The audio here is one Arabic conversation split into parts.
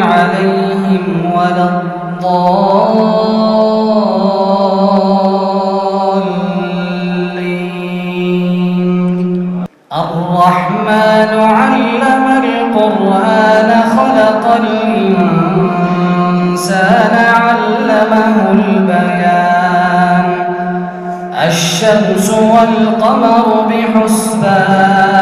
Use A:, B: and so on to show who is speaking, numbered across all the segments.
A: عليهم ولا الضالين. الرحمن علم القرآن خلق الإنسان علمه البيان. الشمس والقمر بحسبان.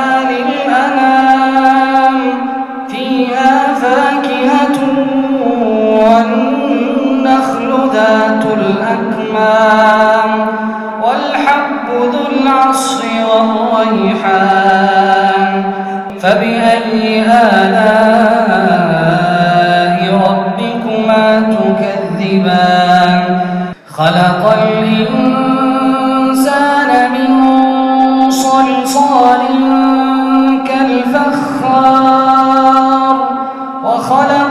A: الأكمام والحب ذو العصر والريحان فبأي آلاء ربكما تكذبان؟ خلق الإنسان من صلصال كالفخار وخلق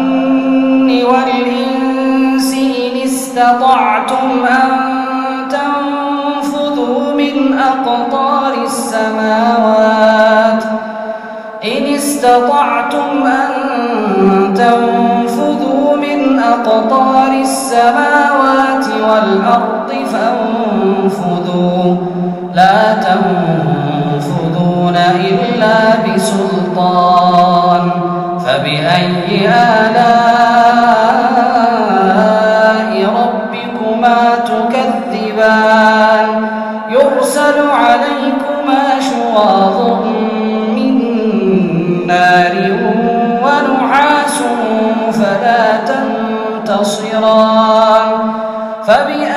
A: استطعتم أن تنفذوا من أقطار السماوات. إن استطعتم أن تنفذوا من أقطار السماوات والأرض فانفذوا. لا تنفذون إلا بسلطان. فبأي آلاء ربكما تكذبان. يرسل عليكما شواظ من نار ونعاس فلا تنتصران. فبأي